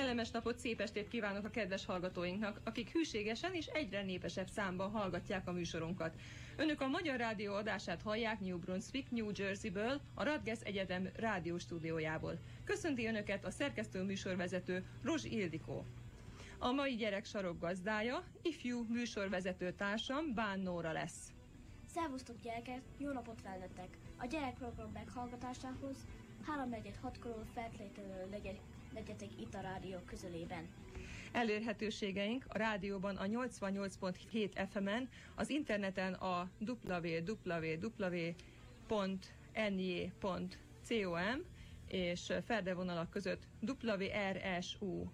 Kellemes napot, szép estét kívánok a kedves hallgatóinknak, akik hűségesen és egyre népesebb számban hallgatják a műsorunkat. Önök a Magyar Rádió adását hallják New Brunswick, New Jersey-ből, a Radgesz Egyetem rádióstúdiójából. Köszönti Önöket a szerkesztő műsorvezető Rozs Ildikó. A mai gyerek sarok gazdája, ifjú műsorvezető társam Bán Nóra lesz. Szervusztok gyerekek, jó napot felnőttek! A gyerekprogram meghallgatásához 3-4-6 körül feltétlenül legyetek, legyetek itt a rádió közelében. Elérhetőségeink a rádióban a 88.7 FM-en, az interneten a www.ny.com és ferdevonalak között WRSU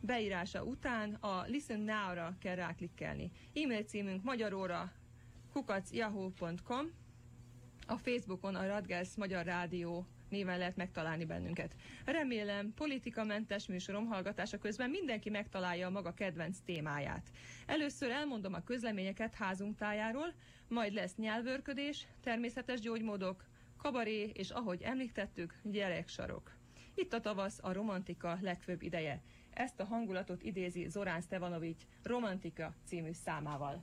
beírása után a Listen Now-ra kell ráklikkelni. E-mail címünk magyaróra kukacjahoo.com a Facebookon a Radgers Magyar Rádió néven lehet megtalálni bennünket. Remélem, politikamentes műsorom hallgatása közben mindenki megtalálja a maga kedvenc témáját. Először elmondom a közleményeket házunk tájáról, majd lesz nyelvörködés, természetes gyógymódok, kabaré és ahogy említettük, gyereksarok. Itt a tavasz a romantika legfőbb ideje. Ezt a hangulatot idézi Zorán Stevanovics Romantika című számával.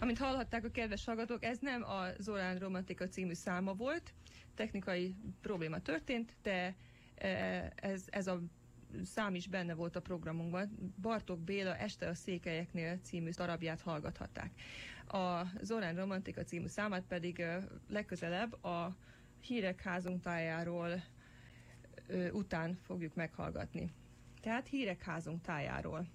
Amint hallhatták a kedves hallgatók, ez nem a Zorán Romantika című száma volt, technikai probléma történt, de e, ez, ez a szám is benne volt a programunkban. Bartok Béla Este a székelyeknél című darabját hallgathatták. A Zorán Romantika című számát pedig e, legközelebb a Hírek házunk tájáról e, után fogjuk meghallgatni. Tehát Hírek házunk tájáról.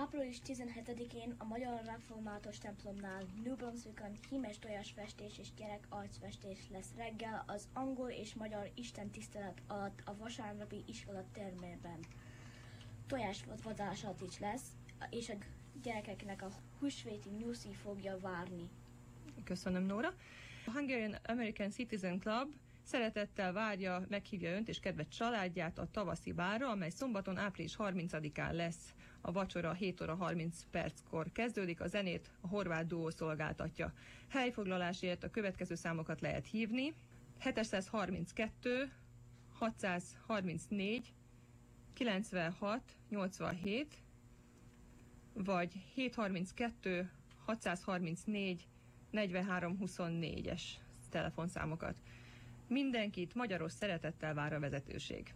Április 17-én a Magyar Református templomnál New Brunswickon hímes tojásfestés és gyerek arcfestés lesz reggel az angol és magyar Isten tisztelet alatt a vasárnapi iskola termében. Tojásvadásat is lesz, és a gyerekeknek a húsvéti nyuszi fogja várni. Köszönöm, Nóra. A Hungarian American Citizen Club Szeretettel várja, meghívja önt és kedves családját a tavaszi bárra, amely szombaton április 30-án lesz. A vacsora 7 óra 30 perckor kezdődik, a zenét a horvát duó szolgáltatja. Helyfoglalásért a következő számokat lehet hívni. 732 634 96 87 vagy 732 634 43 24-es telefonszámokat. Mindenkit magyaros szeretettel vár a vezetőség.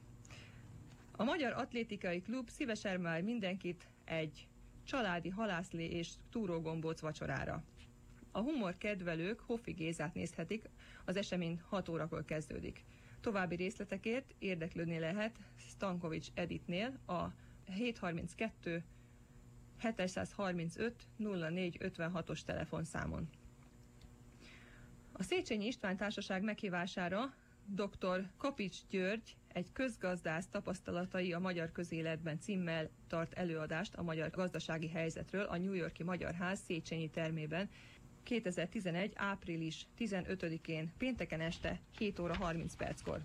A Magyar Atlétikai Klub szívesen vár mindenkit egy családi halászlé és túrógombóc vacsorára. A humor kedvelők Hoffi Gézát nézhetik, az esemény 6 órakor kezdődik. További részletekért érdeklődni lehet Stankovics Editnél a 732 735 0456-os telefonszámon. A Széchenyi István Társaság meghívására dr. Kapics György egy közgazdász tapasztalatai a magyar közéletben címmel tart előadást a magyar gazdasági helyzetről a New Yorki Magyar Ház Széchenyi termében 2011. április 15-én pénteken este 7 óra 30 perckor.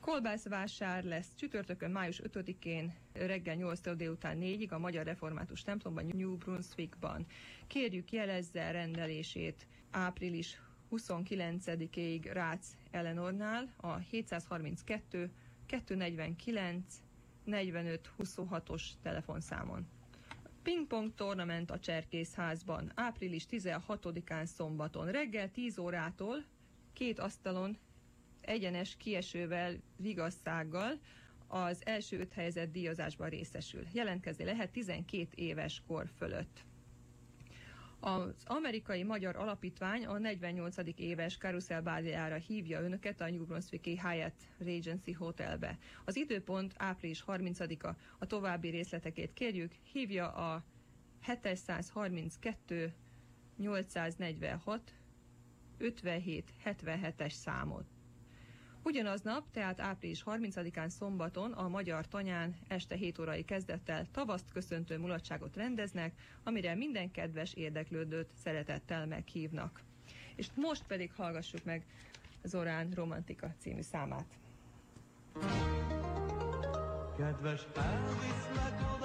Kolbászvásár lesz csütörtökön, május 5-én reggel 8 délután 4-ig a Magyar Református templomban New Brunswickban. Kérjük jelezze rendelését április 29-ig Rácz Eleanornál a 732 249 45 26-os telefonszámon. Pingpong tornament a Cserkészházban április 16-án szombaton reggel 10 órától két asztalon egyenes kiesővel, vigasszággal az első öt helyzet díjazásban részesül. Jelentkezni lehet 12 éves kor fölött. Az amerikai magyar alapítvány a 48. éves karuszelbáliára hívja önöket a New Brunswicki Hyatt Regency Hotelbe. Az időpont április 30-a. A további részletekét kérjük, hívja a 732 846 57 77-es számot. Ugyanaznap, tehát április 30-án szombaton a Magyar Tanyán este 7 órai kezdettel tavaszt köszöntő mulatságot rendeznek, amire minden kedves érdeklődőt szeretettel meghívnak. És most pedig hallgassuk meg Zorán Romantika című számát. Kedves, elviszlek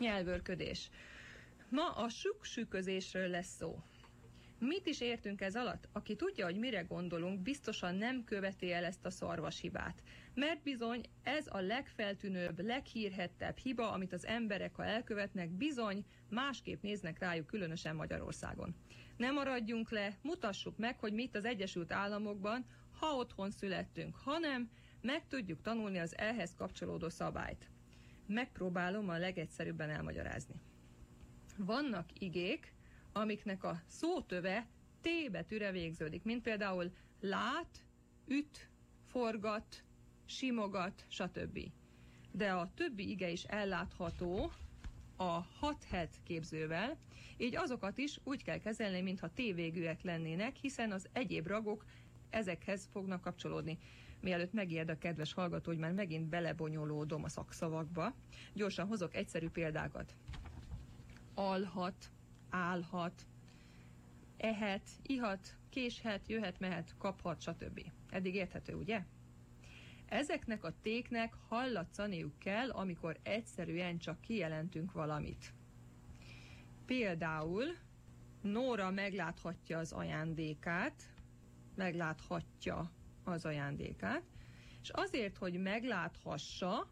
Nyelvörködés. Ma a süksüközésről lesz szó. Mit is értünk ez alatt? Aki tudja, hogy mire gondolunk, biztosan nem követi el ezt a szarvas hibát. Mert bizony ez a legfeltűnőbb, leghírhettebb hiba, amit az emberek, ha elkövetnek, bizony másképp néznek rájuk, különösen Magyarországon. Ne maradjunk le, mutassuk meg, hogy mit az Egyesült Államokban, ha otthon születtünk, hanem meg tudjuk tanulni az ehhez kapcsolódó szabályt. Megpróbálom a legegyszerűbben elmagyarázni. Vannak igék, amiknek a szótöve T betűre végződik, mint például lát, üt, forgat, simogat, stb. De a többi ige is ellátható a hat het képzővel, így azokat is úgy kell kezelni, mintha tévégűek lennének, hiszen az egyéb ragok ezekhez fognak kapcsolódni. Mielőtt megijed a kedves hallgató, hogy már megint belebonyolódom a szakszavakba, gyorsan hozok egyszerű példákat. Alhat, állhat, ehet, ihat, késhet, jöhet, mehet, kaphat, stb. Eddig érthető, ugye? Ezeknek a téknek hallatszaniuk kell, amikor egyszerűen csak kijelentünk valamit. Például Nóra megláthatja az ajándékát, megláthatja az ajándékát, és azért, hogy megláthassa,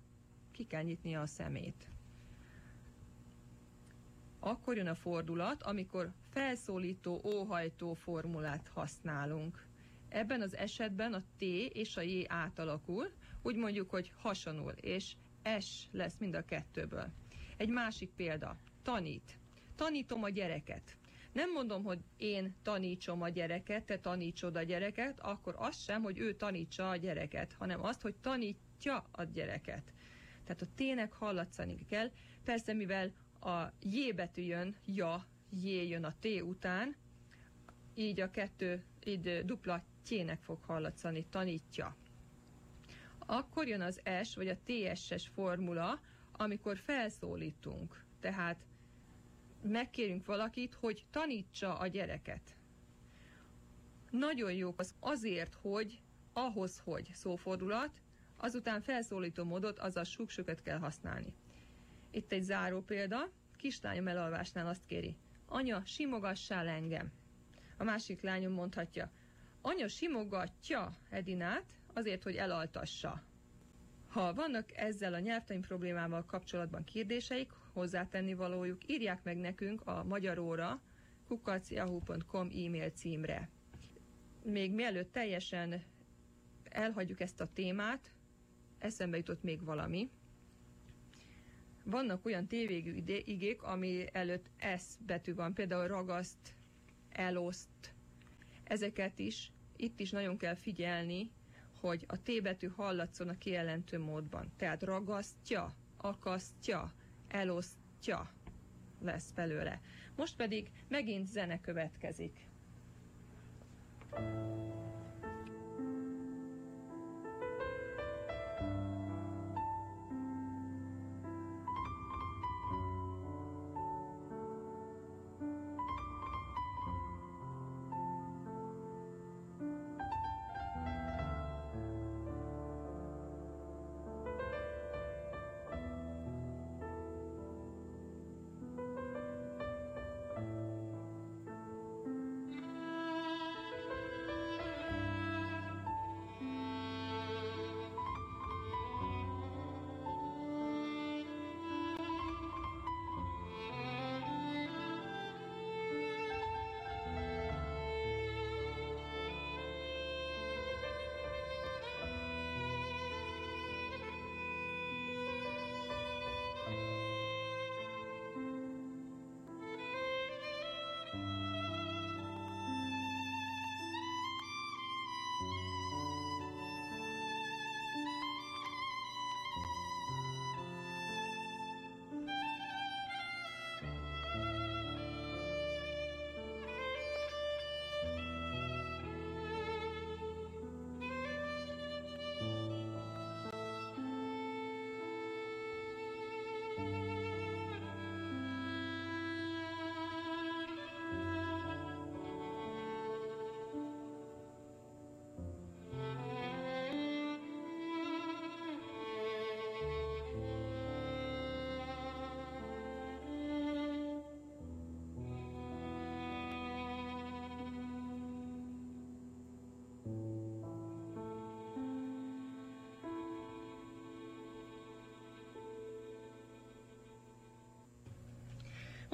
ki kell nyitnia a szemét. Akkor jön a fordulat, amikor felszólító, óhajtó formulát használunk. Ebben az esetben a T és a J átalakul, úgy mondjuk, hogy hasonul, és S lesz mind a kettőből. Egy másik példa, tanít. Tanítom a gyereket. Nem mondom, hogy én tanítsom a gyereket, te tanítsod a gyereket, akkor az sem, hogy ő tanítsa a gyereket, hanem azt, hogy tanítja a gyereket. Tehát a T-nek hallatszani kell. Persze, mivel a J betű jön, ja, J jön a T után, így a kettő, így dupla T-nek fog hallatszani, tanítja. Akkor jön az S, vagy a TSS formula, amikor felszólítunk. Tehát megkérünk valakit, hogy tanítsa a gyereket. Nagyon jók az azért, hogy, ahhoz, hogy szófordulat, azután felszólító módot, azaz suksöket kell használni. Itt egy záró példa, kislányom elalvásnál azt kéri, anya, simogassál engem. A másik lányom mondhatja, anya simogatja Edinát azért, hogy elaltassa. Ha vannak ezzel a nyelvtani problémával kapcsolatban kérdéseik, hozzátenni valójuk, írják meg nekünk a magyaróra kukaciahu.com e-mail címre. Még mielőtt teljesen elhagyjuk ezt a témát, eszembe jutott még valami. Vannak olyan tévégű igék, ami előtt S betű van, például ragaszt, eloszt. Ezeket is, itt is nagyon kell figyelni, hogy a T betű hallatszon a kijelentő módban. Tehát ragasztja, akasztja, elosztja lesz belőle. Most pedig megint zene következik. thank you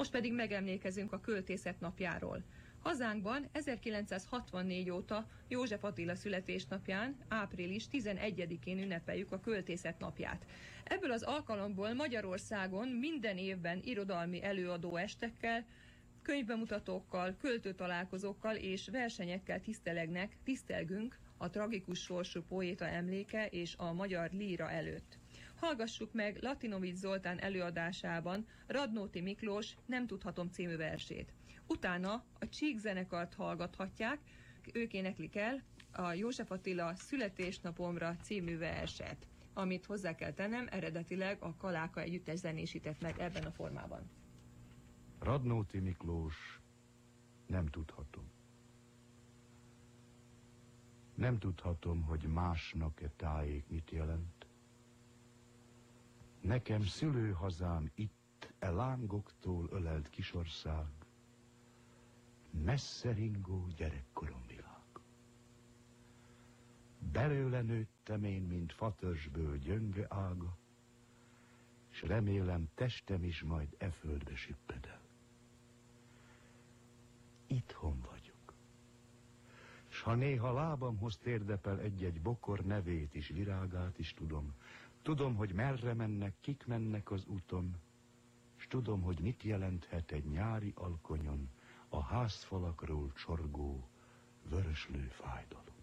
Most pedig megemlékezünk a költészet napjáról. Hazánkban 1964 óta József Attila születésnapján, április 11-én ünnepeljük a költészet napját. Ebből az alkalomból Magyarországon minden évben irodalmi előadó estekkel, könyvbemutatókkal, költőtalálkozókkal és versenyekkel tisztelegnek, tisztelgünk a tragikus sorsú poéta emléke és a magyar líra előtt. Hallgassuk meg Latinovics Zoltán előadásában Radnóti Miklós Nem tudhatom című versét. Utána a Csík zenekart hallgathatják, ők éneklik el a József Attila Születésnapomra című verset, amit hozzá kell tennem, eredetileg a Kaláka együttes zenésített meg ebben a formában. Radnóti Miklós, nem tudhatom. Nem tudhatom, hogy másnak-e tájék mit jelent. Nekem szülőhazám itt, e lángoktól ölelt kisország, messze ringó gyerekkorom világ. Belőle nőttem én, mint fatörsből gyönge ága, és remélem testem is majd e földbe süpped el. Itthon vagyok. S ha néha lábamhoz térdepel egy-egy bokor nevét is, virágát is tudom, tudom, hogy merre mennek, kik mennek az úton, s tudom, hogy mit jelenthet egy nyári alkonyon, a házfalakról csorgó, vöröslő fájdalom.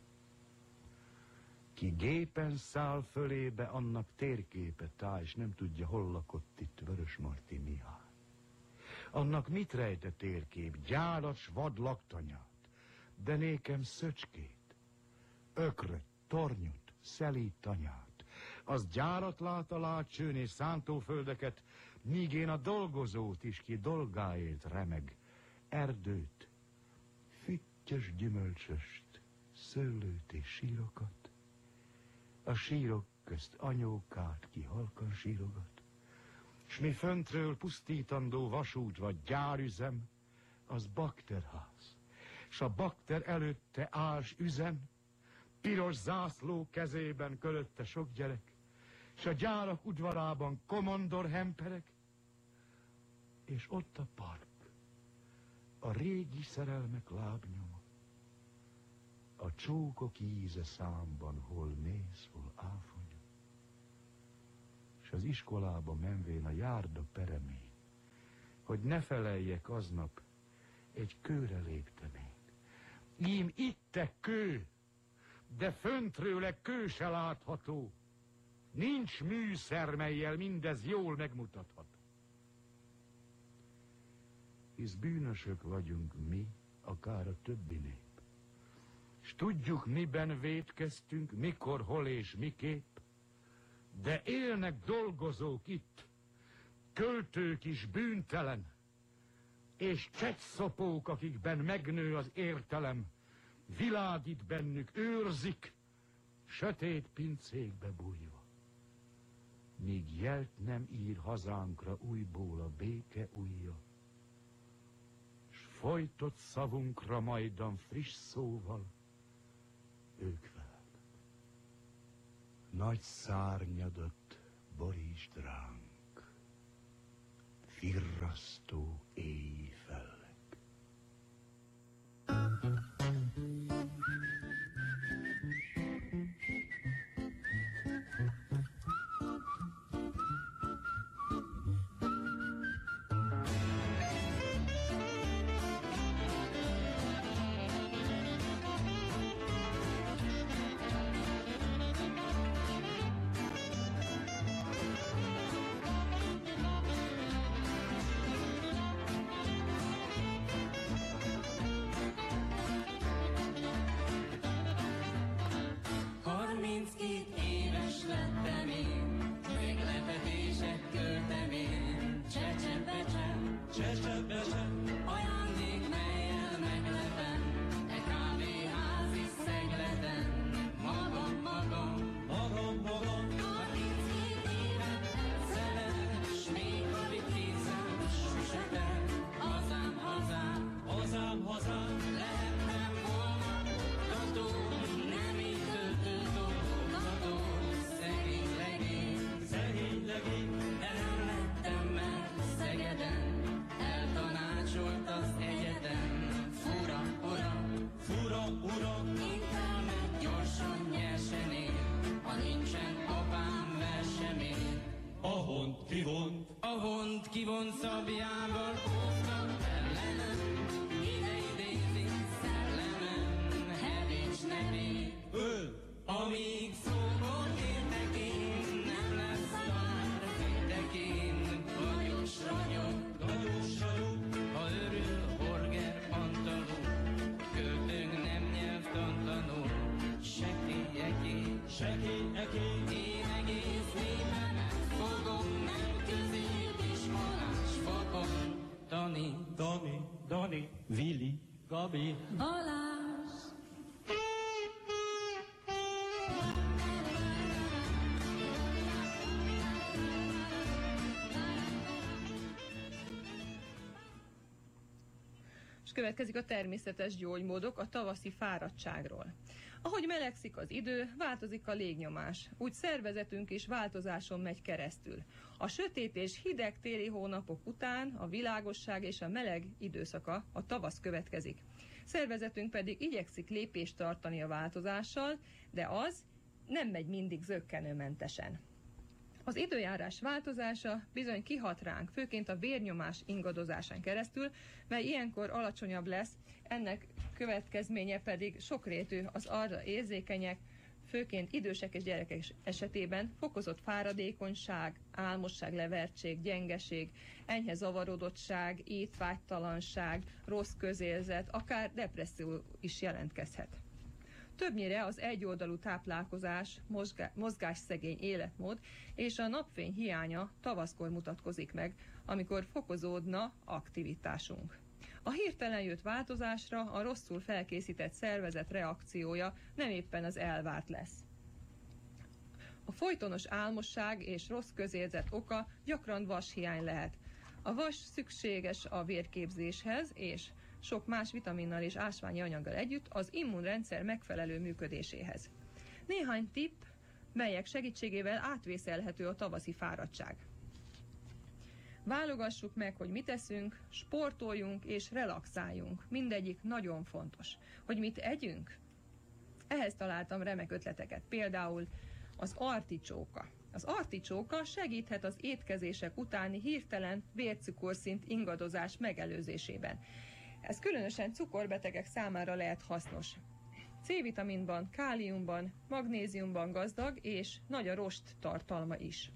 Ki gépen száll fölébe, annak térképe táj, és nem tudja, hol lakott itt Vörös Marti Mihály. Annak mit rejt a térkép? Gyálas vad laktanyát, de nékem szöcskét, ökröt, tornyot, szelít tanyát. Az gyárat lát a látsőn és szántóföldeket, míg én a dolgozót is ki dolgáért remeg, erdőt, füttyös gyümölcsöst, szőlőt és sírokat. A sírok közt anyókát ki halkan sírogat. S mi föntről pusztítandó vasút vagy gyárüzem, az bakterház. S a bakter előtte ás üzem, piros zászló kezében körötte sok gyerek, s a gyárak udvarában komondor hemperek, és ott a park a régi szerelmek lábnyoma, a csókok íze számban, hol mész, hol áfonya. És az iskolába menvén a járda peremén, hogy ne feleljek aznap, egy kőre léptem én. Ím itte kő, de föntről kő se látható. Nincs műszer, melyel mindez jól megmutatható hisz bűnösök vagyunk mi, akár a többi nép. És tudjuk, miben védkeztünk, mikor, hol és miképp, de élnek dolgozók itt, költők is bűntelen, és csetszopók, akikben megnő az értelem, világít bennük, őrzik, sötét pincékbe bújva. Míg jelt nem ír hazánkra újból a béke újja, folytott szavunkra majdan friss szóval, ők veled. Nagy szárnyadat borítsd ránk, firrasztó éj fellek. Harminckét vont kivont, a vont kivont szabjából, hoztam ellenem, ide idézik szellemem, hevincs nevét, ő, amíg szó. Gabi, Balázs, És következik a természetes gyógymódok a tavaszi fáradtságról. Ahogy melegszik az idő, változik a légnyomás. Úgy szervezetünk is változáson megy keresztül. A sötét és hideg téli hónapok után a világosság és a meleg időszaka, a tavasz következik. Szervezetünk pedig igyekszik lépést tartani a változással, de az nem megy mindig zöggenőmentesen. Az időjárás változása bizony kihat ránk, főként a vérnyomás ingadozásán keresztül, mely ilyenkor alacsonyabb lesz, ennek következménye pedig sokrétű az arra érzékenyek, főként idősek és gyerekek esetében fokozott fáradékonyság, álmosság, levertség, gyengeség, enyhe zavarodottság, étvágytalanság, rossz közérzet, akár depresszió is jelentkezhet. Többnyire az egyoldalú táplálkozás, mozgá- mozgásszegény életmód és a napfény hiánya tavaszkor mutatkozik meg, amikor fokozódna aktivitásunk. A hirtelen jött változásra a rosszul felkészített szervezet reakciója nem éppen az elvárt lesz. A folytonos álmosság és rossz közérzet oka gyakran vashiány lehet. A vas szükséges a vérképzéshez, és sok más vitaminnal és ásványi anyaggal együtt az immunrendszer megfelelő működéséhez. Néhány tipp, melyek segítségével átvészelhető a tavaszi fáradtság. Válogassuk meg, hogy mit eszünk, sportoljunk és relaxáljunk. Mindegyik nagyon fontos. Hogy mit együnk? Ehhez találtam remek ötleteket. Például az articsóka. Az articsóka segíthet az étkezések utáni hirtelen vércukorszint ingadozás megelőzésében. Ez különösen cukorbetegek számára lehet hasznos. C-vitaminban, káliumban, magnéziumban gazdag, és nagy a rost tartalma is.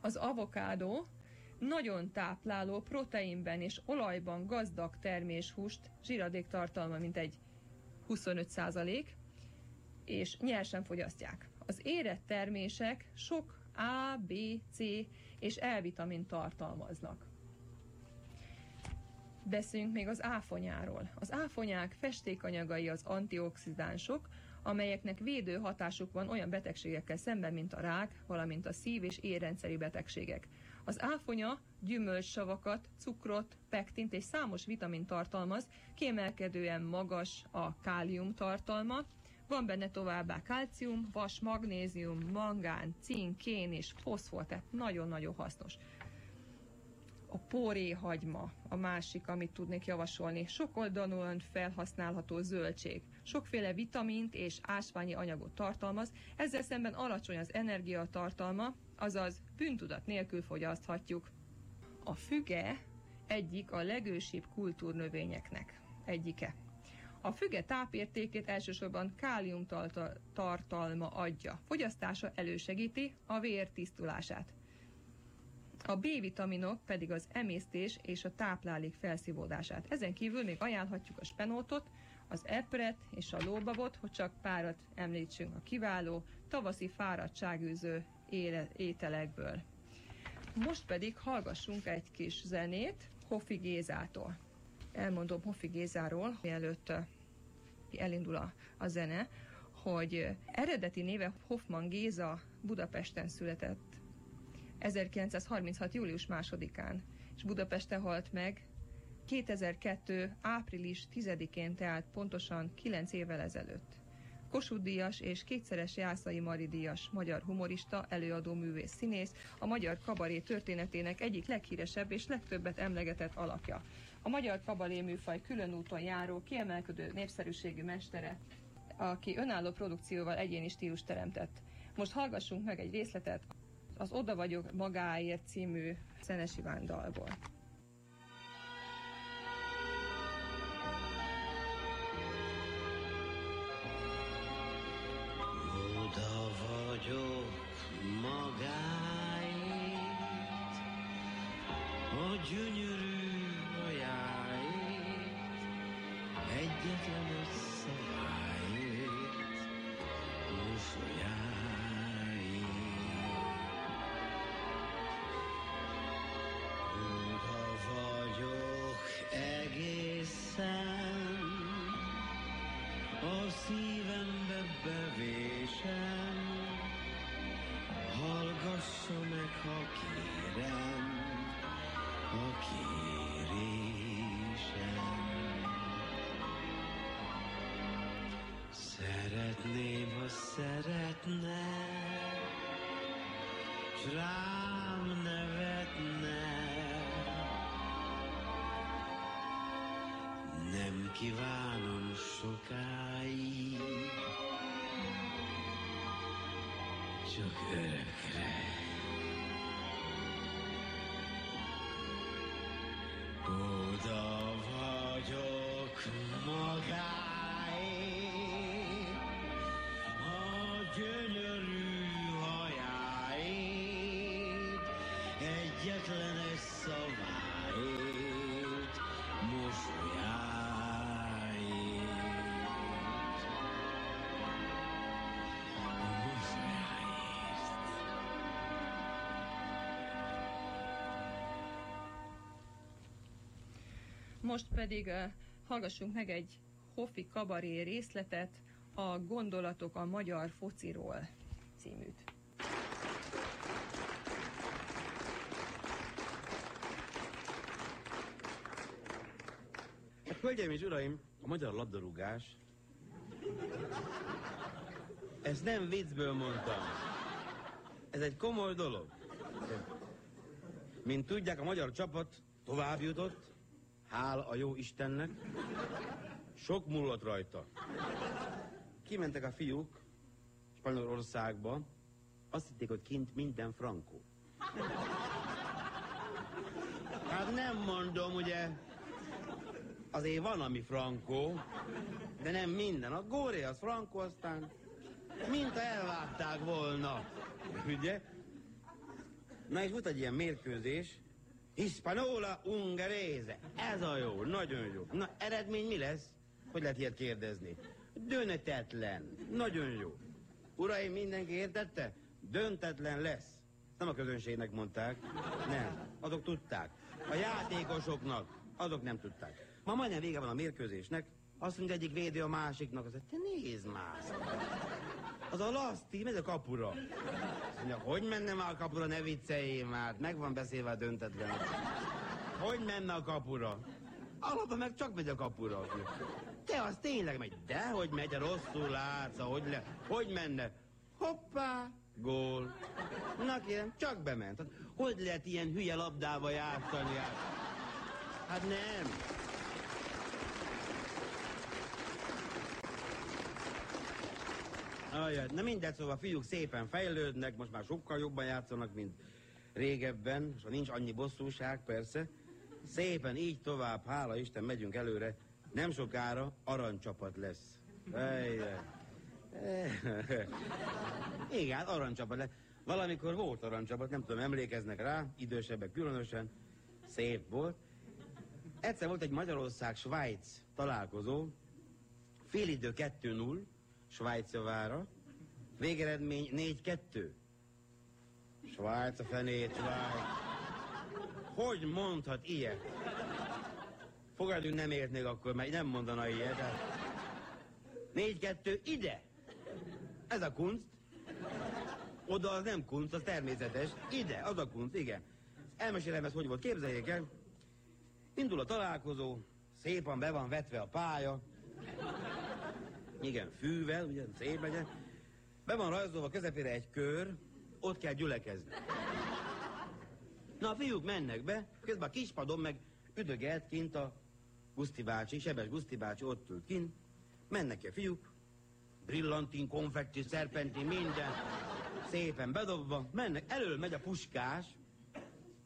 Az avokádó nagyon tápláló, proteinben és olajban gazdag terméshúst, zsíradék tartalma mintegy 25%, és nyersen fogyasztják. Az érett termések sok A, B, C és E vitamin tartalmaznak. Beszéljünk még az áfonyáról. Az áfonyák festékanyagai az antioxidánsok, amelyeknek védő hatásuk van olyan betegségekkel szemben, mint a rák, valamint a szív- és érrendszeri betegségek. Az áfonya gyümölcssavakat, cukrot, pektint és számos vitamin tartalmaz, kiemelkedően magas a kálium tartalma, van benne továbbá kalcium, vas, magnézium, mangán, cink, kén és foszfor, tehát nagyon-nagyon hasznos. A póréhagyma a másik, amit tudnék javasolni. Sokoldalúan felhasználható zöldség. Sokféle vitamint és ásványi anyagot tartalmaz, ezzel szemben alacsony az energiatartalma, azaz bűntudat nélkül fogyaszthatjuk. A füge egyik a legősibb kultúrnövényeknek egyike. A füge tápértékét elsősorban kálium tarta- tartalma adja. Fogyasztása elősegíti a vér tisztulását. A B-vitaminok pedig az emésztés és a táplálék felszívódását. Ezen kívül még ajánlhatjuk a spenótot, az epret és a lóbabot, hogy csak párat említsünk a kiváló tavaszi fáradtságűző éle, ételekből. Most pedig hallgassunk egy kis zenét Hoffi Gézától. Elmondom Hoffi Gézáról, mielőtt ö, elindul a, a zene, hogy ö, eredeti néve Hoffman Géza Budapesten született 1936. július másodikán, és Budapesten halt meg 2002. április 10-én, tehát pontosan 9 évvel ezelőtt. Kossuth Díjas és kétszeres Jászai Mari Díjas, magyar humorista, előadó művész színész, a magyar kabaré történetének egyik leghíresebb és legtöbbet emlegetett alakja. A magyar kabaré műfaj külön úton járó, kiemelkedő népszerűségű mestere, aki önálló produkcióval egyéni stílus teremtett. Most hallgassunk meg egy részletet az Oda vagyok magáért című Szenes Iván dalból. A gyönyörű hajáért, egyetlen összeváért, mosolyáért. Szeretne, s rám nevetne. Nem kívánom sokáig, csak örökre. Most pedig hallgassunk meg egy Hoffi kabaré részletet a Gondolatok a magyar fociról címűt. Hát, hölgyeim és uraim, a magyar labdarúgás... Ezt nem viccből mondtam. Ez egy komoly dolog. Mint tudják, a magyar csapat tovább jutott, hál a jó Istennek. Sok múlott rajta. Kimentek a fiúk Spanyolországba, azt hitték, hogy kint minden frankó. Hát nem mondom, ugye, azért van, ami frankó, de nem minden. A góré az frankó, aztán mint elvágták volna. Ugye? Na és volt egy ilyen mérkőzés, Hispanola Ungaréze. Ez a jó, nagyon jó. Na, eredmény mi lesz? Hogy lehet ilyet kérdezni? Döntetlen. Nagyon jó. Uraim, mindenki értette? Döntetlen lesz. Nem a közönségnek mondták. Nem. Azok tudták. A játékosoknak. Azok nem tudták. Ma majdnem vége van a mérkőzésnek. Azt mondja egyik védő a másiknak, azt mondja, te nézd már. Az a laszti, megy a kapura. Azt mondja, hogy menne már a kapura, ne vicceljél már. Meg van beszélve a döntetlen. Hogy menne a kapura? Alapban meg csak megy a kapura. Te az tényleg megy. De hogy megy, a rosszul látsz, hogy, le, hogy menne. Hoppá, gól. Na kérem, csak bement. Hogy lehet ilyen hülye labdával játszani? Hát nem. Ajaj, na mindegy, szóval a fiúk szépen fejlődnek, most már sokkal jobban játszanak, mint régebben, és nincs annyi bosszúság, persze. Szépen így tovább, hála Isten, megyünk előre. Nem sokára aranycsapat lesz. Ejjjj. Igen, aranycsapat lesz. Valamikor volt aranycsapat, nem tudom, emlékeznek rá, idősebbek különösen. Szép volt. Egyszer volt egy Magyarország-Svájc találkozó, félidő 2-0, Svájc javára, végeredmény 4-2. Svájc a fenét, Svájc. Hogy mondhat ilyet? Fogadjunk nem értnék akkor, mert nem mondana ilyet. 4-2 ide! Ez a kunst. Oda az nem kunst, az természetes. Ide, az a kunst, igen. Elmesélem ezt, hogy volt. Képzeljék el. Indul a találkozó, szépen be van vetve a pálya. Igen, fűvel, ugye szép legyen. Be van rajzolva közepére egy kör, ott kell gyülekezni. Na, a fiúk mennek be, közben a kispadon meg üdögelt kint a Guszti bácsi, Sebes Guszti bácsi ott ült kint. Mennek a fiúk, brillantin, konfetti, szerpentin, minden. Szépen bedobva, mennek, elől megy a puskás,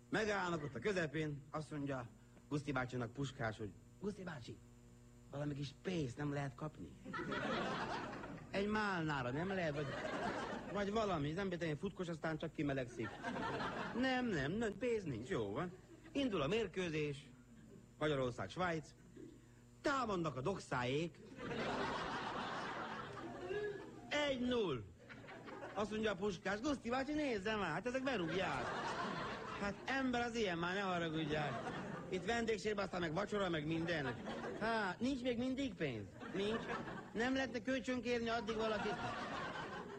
megállnak ott a közepén, azt mondja Guszti bácsinak puskás, hogy Guszti bácsi, valami kis pénzt nem lehet kapni. Egy málnára nem lehet, vagy, vagy valami, nem én futkos, aztán csak kimelegszik. Nem, nem, nem, pénz nincs, jó van. Indul a mérkőzés, Magyarország, Svájc, támadnak a dokszáék, egy null. Azt mondja a puskás, Guszti bácsi, nézze már, hát ezek berúgják. Hát ember az ilyen már, ne haragudjál. Itt vendégségben aztán meg vacsora, meg minden. Hát, nincs még mindig pénz? Nincs. Nem lehetne kölcsön kérni addig valakit?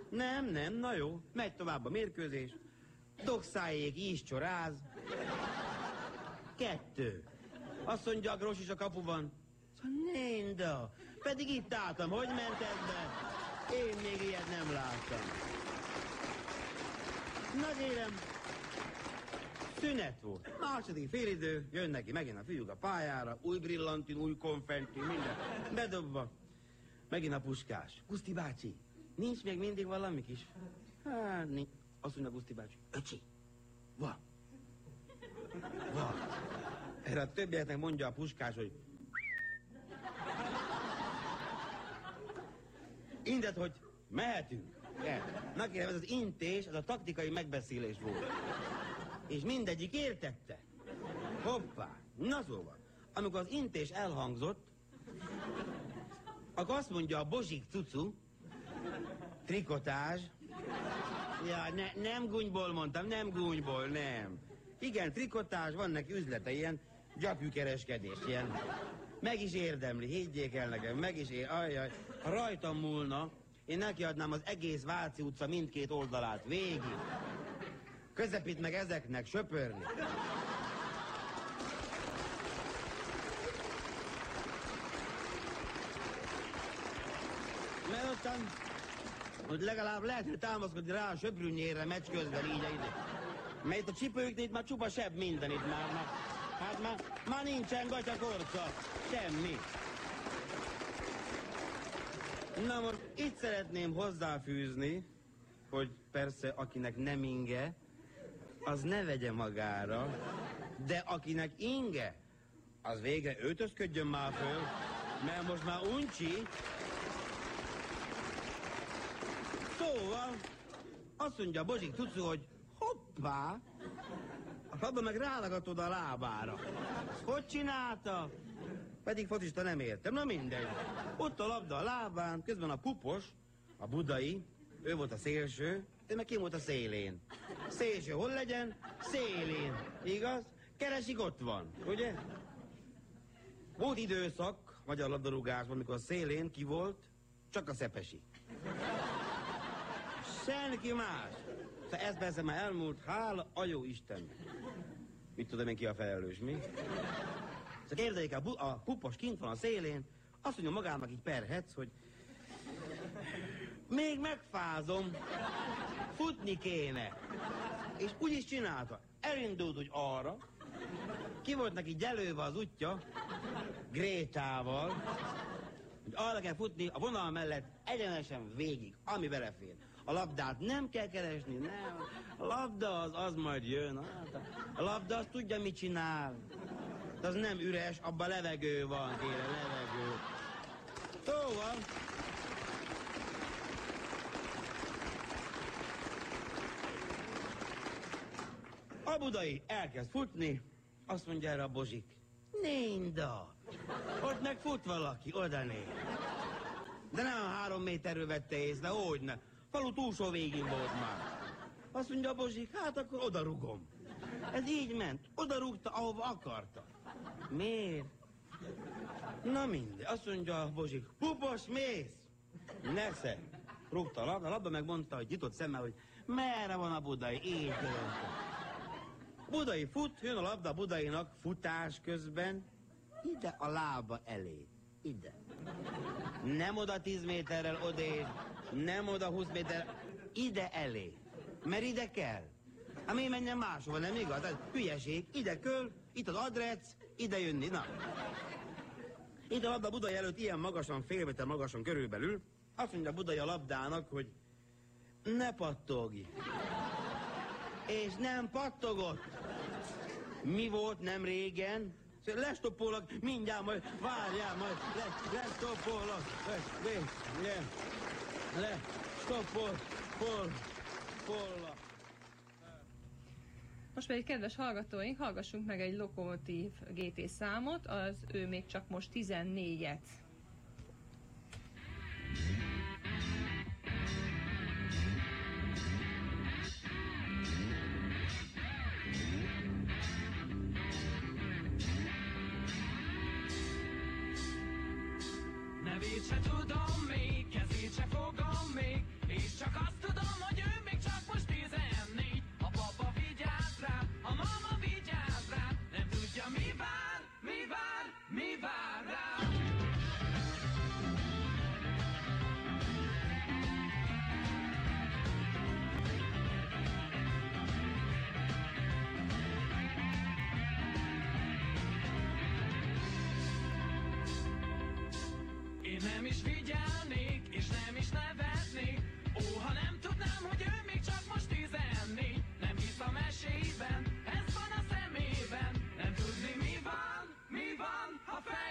Nem, nem, na jó. Megy tovább a mérkőzés. Dokszájék, is csoráz. Kettő. Azt mondja a gros is a kapuban. Szóval pedig itt álltam, hogy ment ez be? Én még ilyet nem láttam. Na kérem, szünet volt. Második félidő, jönnek ki megint a fiúk a pályára, új brillantin, új konfetti, minden bedobva. Megint a puskás. Guszti bácsi, nincs még mindig valami kis? Hát, nincs. Azt mondja Guszti bácsi, öcsi, van. Van. Erre a többieknek mondja a puskás, hogy Indet, hogy mehetünk. El. Na kérem, ez az intés, ez a taktikai megbeszélés volt. És mindegyik értette. Hoppá. Na szóval, amikor az intés elhangzott, akkor azt mondja a bozsik cucu, trikotázs, ja, ne, nem gúnyból mondtam, nem gúnyból, nem. Igen, trikotázs, van neki üzlete, ilyen gyapjúkereskedés, ilyen. Meg is érdemli, higgyék el nekem, meg is ér, ajjaj, ha rajtam múlna, én nekiadnám az egész Váci utca mindkét oldalát, végig. Közepít meg ezeknek söpörni. Mert aztán, hogy legalább lehetne támaszkodni rá a söprűnyére meccs közben így ide. Mert itt a csipőknél itt már csupa sebb minden itt már. már hát már, már nincsen gatya korca. Semmi. Na most itt szeretném hozzáfűzni, hogy persze akinek nem inge, az ne vegye magára, de akinek inge, az végre öltözködjön már föl, mert most már uncsi. Szóval azt mondja Bozsik Tucu, hogy hoppá, a labda meg rálagatod a lábára. Ezt hogy csinálta? Pedig focista nem értem, na mindegy. Ott a labda a lábán, közben a pupos, a budai, ő volt a szélső, ő meg ki volt a szélén. Szélső hol legyen? Szélén. Igaz? Keresik, ott van, ugye? Volt időszak magyar labdarúgásban, amikor a szélén ki volt, csak a szepesi. Senki más. Szóval ez persze már elmúlt, hála a jó Isten. Mit tudom én ki a felelős, mi? Szóval el, bu- a pupos kint van a szélén, azt mondja magának így perhetsz, hogy még megfázom, futni kéne. És úgy is csinálta. Elindult úgy arra, ki volt neki gyelőve az útja, Grétával, hogy arra kell futni a vonal mellett egyenesen végig, ami belefér. A labdát nem kell keresni, nem. A labda az, az majd jön. Hát, a labda az tudja, mit csinál. De az nem üres, abban levegő van, kérem, levegő. Szóval... A budai elkezd futni, azt mondja erre a bozsik. Ninda! Ott meg fut valaki, oda néz. De nem a három méterről vette észre, hogy ne. Falu túlsó végén volt már. Azt mondja a bozsik, hát akkor oda rugom. Ez így ment. Oda rúgta, ahova akarta. Miért? Na mindegy. Azt mondja a bozsik, pupos, mész! Nesze. Rúgta a labda, a labda megmondta, hogy nyitott szemmel, hogy merre van a budai, így jelentett. Budai fut, jön a labda Budainak futás közben, ide a lába elé. Ide. Nem oda 10 méterrel odér, nem oda 20 méter, ide elé. Mert ide kell. Hát mi menjen máshova, nem igaz? Ez hülyeség. Ide köl, itt az adrec, ide jönni. Na. Itt a labda Budai előtt ilyen magasan, fél méter magasan körülbelül. Azt mondja Budai a labdának, hogy ne pattogj. És nem pattogott. Mi volt nem régen? Szóval Lestoppolok, mindjárt majd, várjál majd, le, lestoppolok, le, le, le, stoppol, pol, polla. Most pedig, kedves hallgatóink, hallgassunk meg egy lokomotív GT számot, az ő még csak most 14-et. Nevét tudom még, kezét se fogom még, és csak azt mesében, ez van a szemében. Nem tudni mi van, mi van a fejében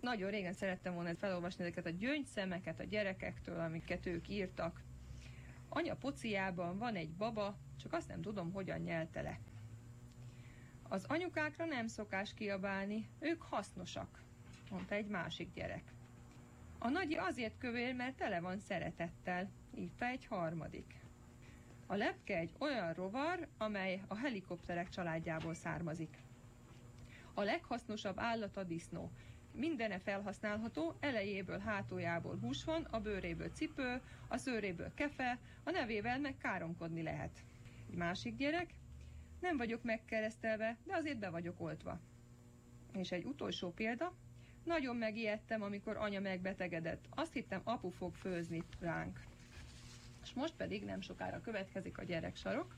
Nagyon régen szerettem volna felolvasni ezeket a gyöngyszemeket a gyerekektől, amiket ők írtak. Anya pociában van egy baba, csak azt nem tudom, hogyan nyelte le. Az anyukákra nem szokás kiabálni, ők hasznosak, mondta egy másik gyerek. A nagyi azért kövér, mert tele van szeretettel, írta egy harmadik. A lepke egy olyan rovar, amely a helikopterek családjából származik. A leghasznosabb állat a disznó. Mindene felhasználható, elejéből, hátuljából hús van, a bőréből cipő, a szőréből kefe, a nevével meg káromkodni lehet. Egy másik gyerek, nem vagyok megkeresztelve, de azért be vagyok oltva. És egy utolsó példa, nagyon megijedtem, amikor anya megbetegedett. Azt hittem, apu fog főzni ránk. És most pedig nem sokára következik a gyereksarok,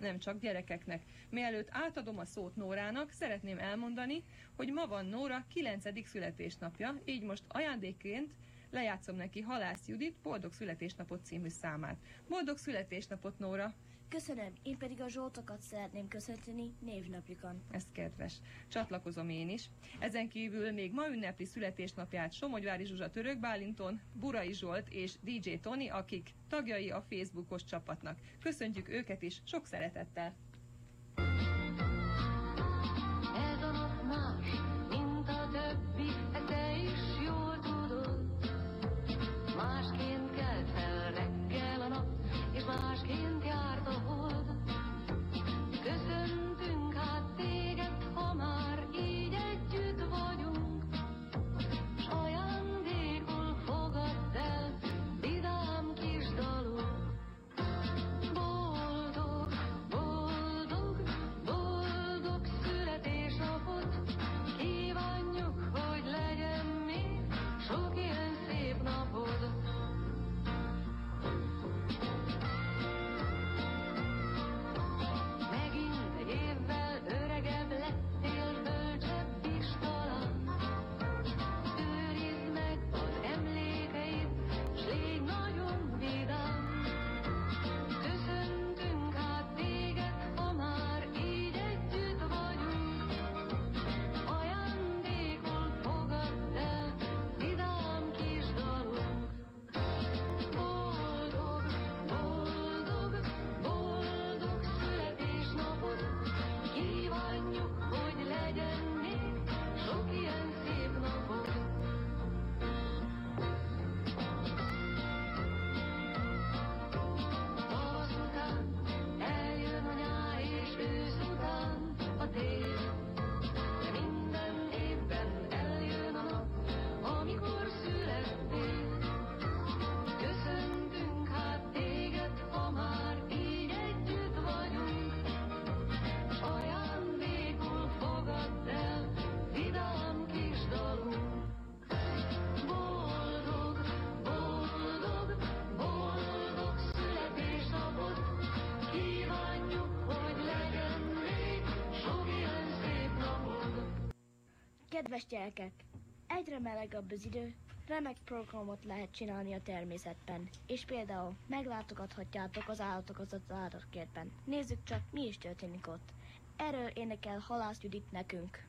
nem csak gyerekeknek. Mielőtt átadom a szót Nórának, szeretném elmondani, hogy ma van Nóra 9. születésnapja, így most ajándékként lejátszom neki Halász Judit Boldog születésnapot című számát. Boldog születésnapot, Nóra! Köszönöm, én pedig a Zsoltokat szeretném köszönteni névnapjukon. Ez kedves. Csatlakozom én is. Ezen kívül még ma ünnepli születésnapját Somogyvári Zsuzsa Török Bálinton, Burai Zsolt és DJ Tony, akik tagjai a Facebookos csapatnak. Köszöntjük őket is sok szeretettel! Kedves gyerekek, egyre melegebb az idő, remek programot lehet csinálni a természetben, és például meglátogathatjátok az állatokat az állatkertben. Nézzük csak, mi is történik ott. Erről énekel Halász Judit nekünk.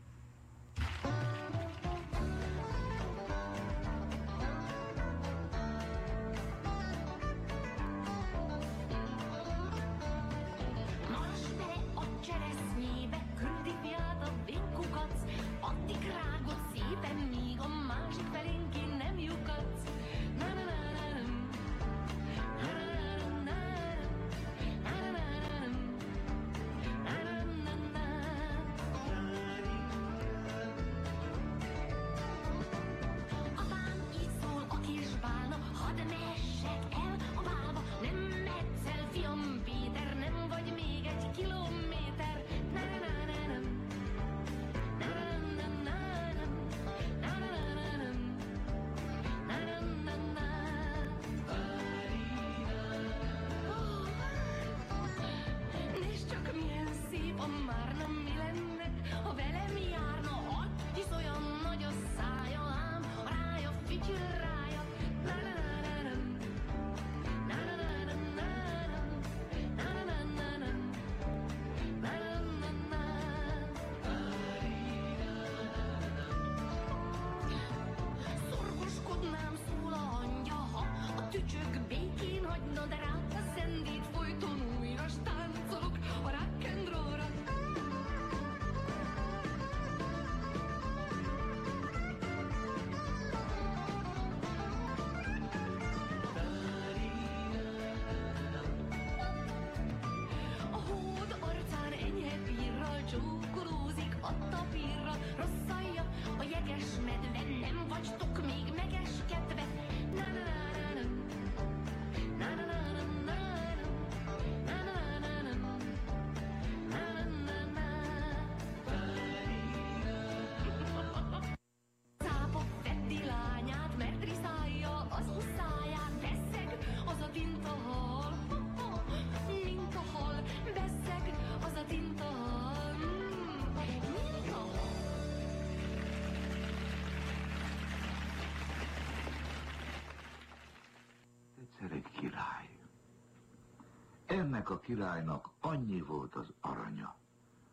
Ennek a királynak annyi volt az aranya,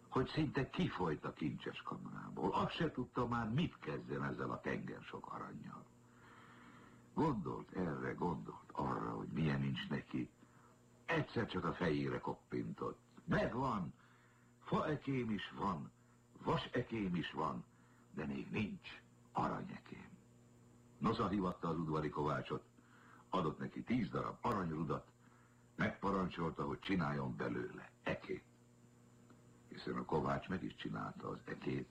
hogy szinte kifolyt a kincses kamarából. Azt se tudta már, mit kezdjen ezzel a tenger sok aranyjal. Gondolt erre, gondolt arra, hogy milyen nincs neki. Egyszer csak a fejére koppintott. Megvan, faekém is van, vasekém is van, de még nincs aranyekém. Noza hívatta az udvari kovácsot, adott neki tíz darab aranyrudat, megparancsolta, hogy csináljon belőle ekét. Hiszen a kovács meg is csinálta az ekét.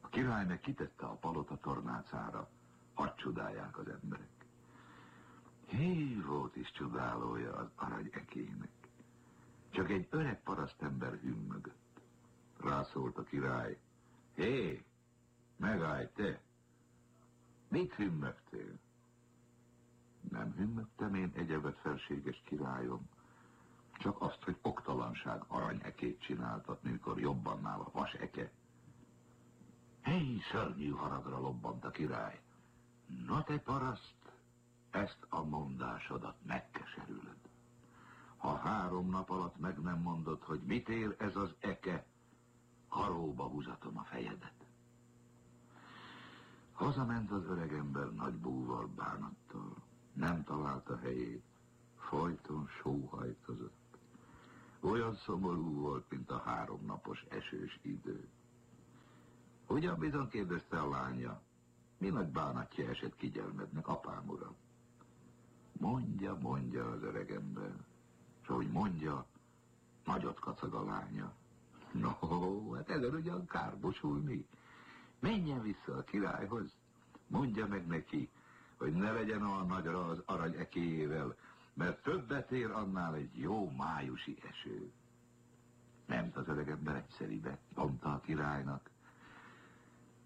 A király meg kitette a palota tornácára, hadd csodálják az emberek. Hé, volt is csodálója az arany ekének. Csak egy öreg parasztember hümmögött. Rászólt a király. Hé, megállj te! Mit hümmögtél? Nem hümmögtem én egyebet felséges királyom, csak azt, hogy oktalanság aranyekét csináltat, mikor jobban nála a vas eke. Hely, szörnyű haragra lobbant a király. Na te paraszt, ezt a mondásodat megkeserülöd. Ha három nap alatt meg nem mondod, hogy mit ér ez az eke, karóba húzatom a fejedet. Hazament az öregember nagy búval bánattal. Nem találta helyét. Folyton sóhajtozott. Olyan szomorú volt, mint a háromnapos esős idő. Ugyan bizony kérdezte a lánya, mi nagy bánatja esett kigyelmednek, apám uram? Mondja, mondja az öregember, és ahogy mondja, nagyot kacag a lánya. No, hát ezen ugyan kárbosulni. Menjen vissza a királyhoz, mondja meg neki, hogy ne legyen olyan nagyra az arany ekéjével, mert többet ér annál egy jó májusi eső. Ment az öregember egyszeribe, mondta a királynak.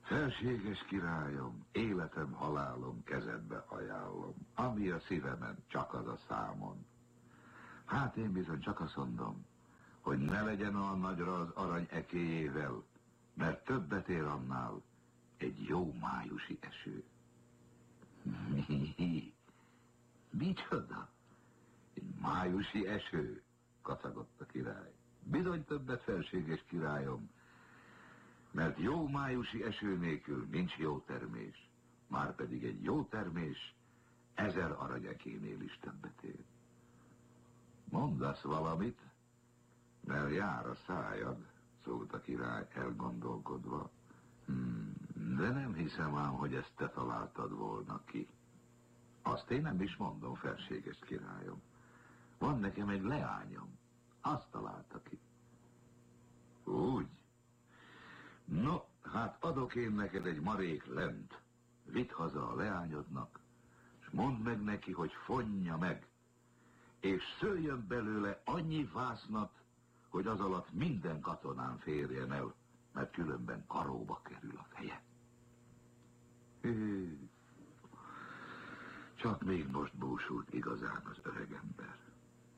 Felséges királyom, életem, halálom kezedbe ajánlom, ami a szívemen, csak az a számon. Hát én bizony csak azt mondom, hogy ne legyen olyan nagyra az arany ekéjével, mert többet ér annál egy jó májusi eső. Mi? Micsoda? Egy májusi eső, kacagott a király. Bizony többet felséges királyom, mert jó májusi eső nélkül nincs jó termés, már pedig egy jó termés ezer aranyekénél is többet ér. Mondasz valamit, mert jár a szájad, szólt a király elgondolkodva. Hmm, de nem hiszem ám, hogy ezt te találtad volna ki. Azt én nem is mondom, felséges királyom. Van nekem egy leányom. Azt találta ki. Úgy? No, hát adok én neked egy marék lent. Vidd haza a leányodnak, és mondd meg neki, hogy fonja meg, és szőjön belőle annyi vásznat, hogy az alatt minden katonán férjen el, mert különben karóba kerül a feje. Hű, csak még most búsult igazán az öregember.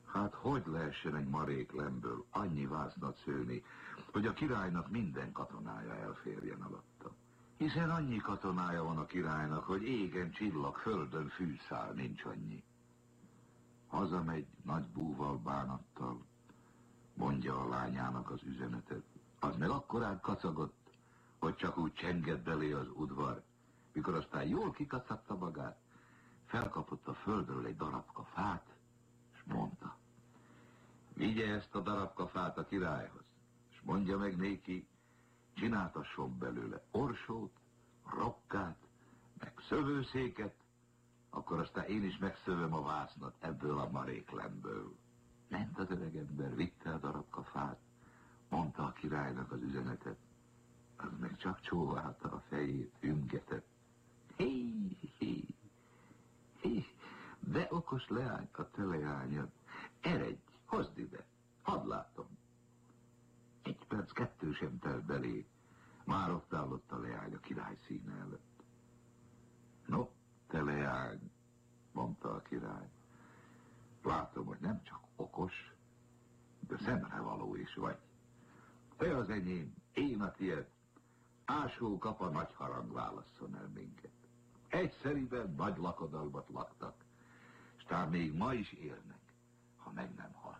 Hát hogy lehessen egy marék lemből annyi vásznat szőni, hogy a királynak minden katonája elférjen alatta? Hiszen annyi katonája van a királynak, hogy égen csillag, földön fűszál, nincs annyi. Hazamegy nagy búval bánattal, mondja a lányának az üzenetet. Az meg akkorát kacagott, hogy csak úgy csengett belé az udvar, mikor aztán jól kikacagta magát, felkapott a földről egy darabka fát, és mondta, vigye ezt a darabka fát a királyhoz, és mondja meg néki, csináltasson belőle orsót, rokkát, meg szövőszéket, akkor aztán én is megszövöm a vásznat ebből a maréklemből. Ment az öreg ember, vitte a darabka fát, mondta a királynak az üzenetet, az meg csak csóválta a fejét, üngetett. Hé, hé, de okos leány a te leányod. Eredj, hozd ide, hadd látom. Egy perc, kettő sem telt belé, már ott állott a leány a király színe előtt. No, te leány, mondta a király. Látom, hogy nem csak okos, de szemrevaló is vagy. Te az enyém, én a tiéd. Ásó kap a nagy harang válasszon el minket. Egyszeriben nagy lakodalmat laktak, és talán még ma is élnek, ha meg nem halt.